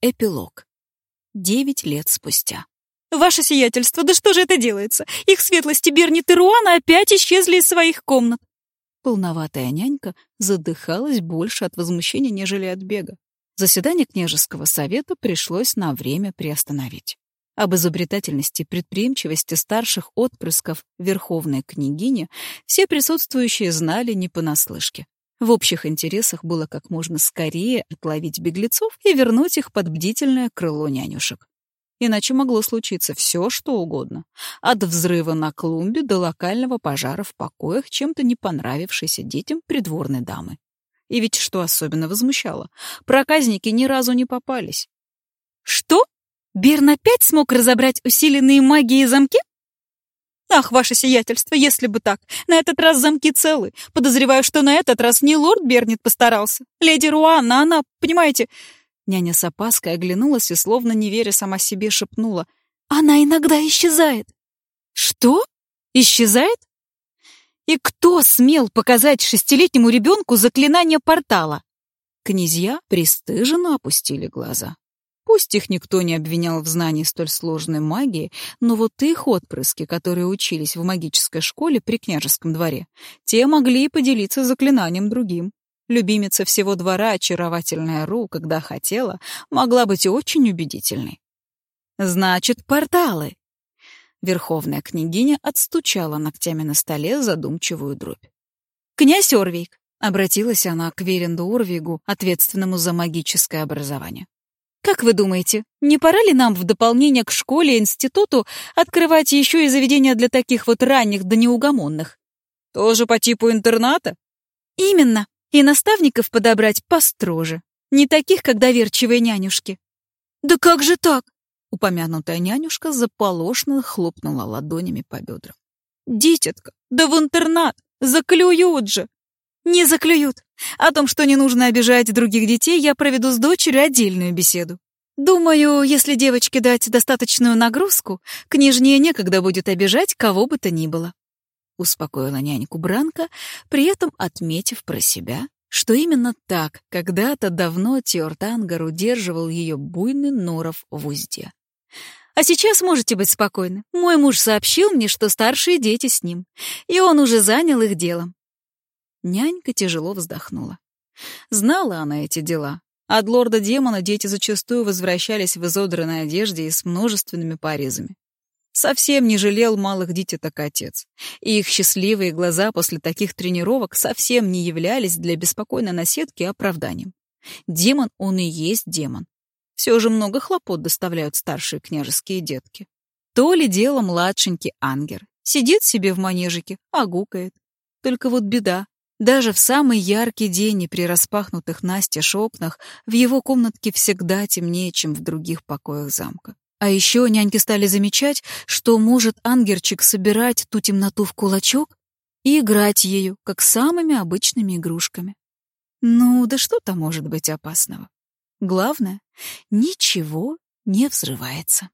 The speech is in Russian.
Эпилог. Девять лет спустя. «Ваше сиятельство, да что же это делается? Их светлости Бернит и Руана опять исчезли из своих комнат!» Полноватая нянька задыхалась больше от возмущения, нежели от бега. Заседание княжеского совета пришлось на время приостановить. Об изобретательности и предприимчивости старших отпрысков верховной княгини все присутствующие знали не понаслышке. В общих интересах было как можно скорее отловить беглецов и вернуть их под бдительное крыло нянюшек. Иначе могло случиться все, что угодно. От взрыва на клумбе до локального пожара в покоях чем-то не понравившейся детям придворной дамы. И ведь что особенно возмущало, проказники ни разу не попались. «Что? Берн опять смог разобрать усиленные магией замки?» Ах, ваше сиятельство, если бы так. На этот раз замки целы. Подозреваю, что на этот раз не лорд Бернит постарался. Леди Руанна, она, понимаете... Няня с опаской оглянулась и, словно не веря сама себе, шепнула. Она иногда исчезает. Что? Исчезает? И кто смел показать шестилетнему ребенку заклинание портала? Князья пристыженно опустили глаза. Пусть их никто не обвинял в знании столь сложной магии, но вот их отпрыски, которые учились в магической школе при княжеском дворе, те могли и поделиться заклинанием другим. Любимица всего двора, очаровательная Ру, когда хотела, могла быть очень убедительной. «Значит, порталы!» Верховная княгиня отстучала ногтями на столе задумчивую дробь. «Князь Орвейк!» — обратилась она к Веренду Орвигу, ответственному за магическое образование. Как вы думаете, не пора ли нам в дополнение к школе и институту открывать еще и заведения для таких вот ранних да неугомонных? Тоже по типу интерната? Именно. И наставников подобрать построже. Не таких, как доверчивые нянюшки. Да как же так? Упомянутая нянюшка заполошно хлопнула ладонями по бедрам. Дитятка, да в интернат! Заклюют же! Не заклюют. О том, что не нужно обижать других детей, я проведу с дочерью отдельную беседу. Думаю, если девочке дать достаточную нагрузку, княжне некогда будет обижать кого бы то ни было. Успокоила няньку Бранка, при этом отметив про себя, что именно так когда-то давно Тиортангар удерживал ее буйный норов в узде. А сейчас можете быть спокойны. Мой муж сообщил мне, что старшие дети с ним, и он уже занял их делом. Нянька тяжело вздохнула. Знала она эти дела. От лорда-демона дети зачастую возвращались в изодранной одежде и с множественными порезами. Совсем не жалел малых деток отец. И их счастливые глаза после таких тренировок совсем не являлись для беспокойной наседки оправданием. Демон он и есть демон. Все же много хлопот доставляют старшие княжеские детки. То ли дело младшенький ангер. Сидит себе в манежике, а гукает. Только вот беда. Даже в самый яркий день и при распахнутых настежь окнах в его комнатке всегда темнее, чем в других покоях замка. А еще няньки стали замечать, что может ангерчик собирать ту темноту в кулачок и играть ею, как самыми обычными игрушками. Ну, да что там может быть опасного? Главное, ничего не взрывается.